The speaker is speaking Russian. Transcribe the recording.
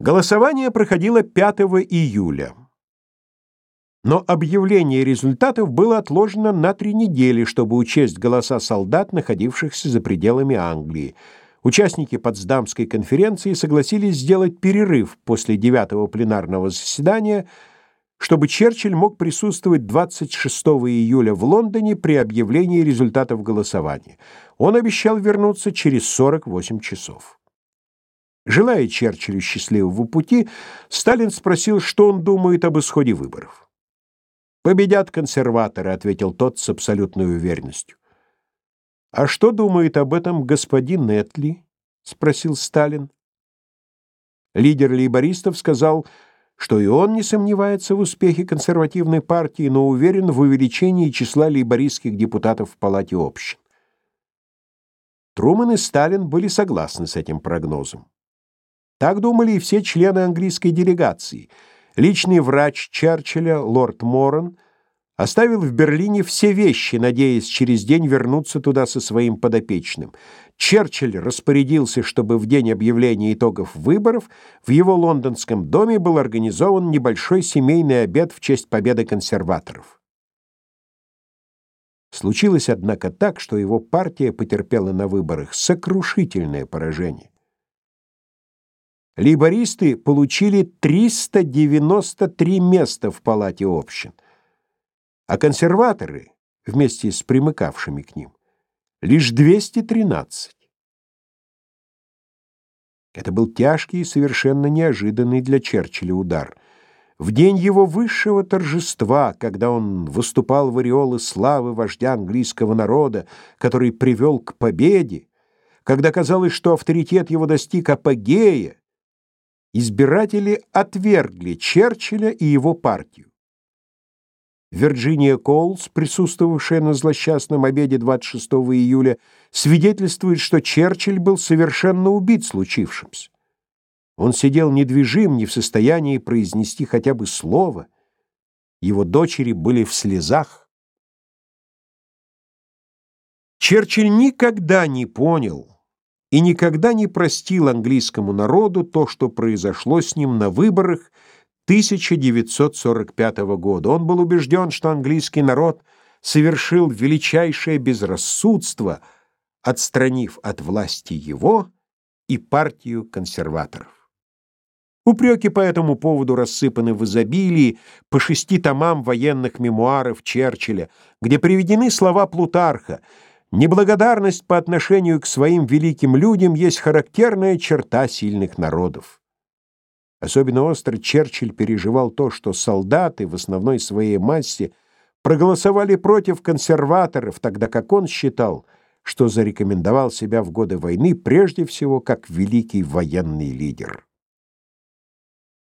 Голосование проходило 5 июля. Но объявление результатов было отложено на три недели, чтобы учесть голоса солдат, находившихся за пределами Англии. Участники Потсдамской конференции согласились сделать перерыв после девятого пленарного заседания, чтобы Черчилль мог присутствовать 26 июля в Лондоне при объявлении результатов голосования. Он обещал вернуться через 48 часов. Желая Черчиллю счастливого пути, Сталин спросил, что он думает об исходе выборов. «Победят консерваторы», — ответил тот с абсолютной уверенностью. «А что думает об этом господин Нетли?» — спросил Сталин. Лидер лейбористов сказал, что и он не сомневается в успехе консервативной партии, но уверен в увеличении числа лейбористских депутатов в Палате общин. Трумэн и Сталин были согласны с этим прогнозом. Так думали и все члены английской делегации. Личный врач Черчилля, лорд Моран, оставил в Берлине все вещи, надеясь через день вернуться туда со своим подопечным. Черчилль распорядился, чтобы в день объявления итогов выборов в его лондонском доме был организован небольшой семейный обед в честь победы консерваторов. Случилось, однако, так, что его партия потерпела на выборах сокрушительное поражение лейбористы получили 393 места в палате общин, а консерваторы, вместе с примыкавшими к ним, лишь 213. Это был тяжкий и совершенно неожиданный для Черчилля удар. В день его высшего торжества, когда он выступал в ореолы славы вождя английского народа, который привел к победе, когда казалось, что авторитет его достиг апогея, избиратели отвергли Черчилля и его партию. Вирджиния Коулс, присутствовавшая на злосчастном обеде 26 июля, свидетельствует, что Черчилль был совершенно убит случившимся. Он сидел недвижим, не в состоянии произнести хотя бы слово. Его дочери были в слезах. Черчилль никогда не понял, и никогда не простил английскому народу то, что произошло с ним на выборах 1945 года. Он был убежден, что английский народ совершил величайшее безрассудство, отстранив от власти его и партию консерваторов. Упреки по этому поводу рассыпаны в изобилии по шести томам военных мемуаров Черчилля, где приведены слова Плутарха — Неблагодарность по отношению к своим великим людям есть характерная черта сильных народов. Особенно остро Черчилль переживал то, что солдаты в основной своей массе проголосовали против консерваторов, тогда как он считал, что зарекомендовал себя в годы войны прежде всего как великий военный лидер.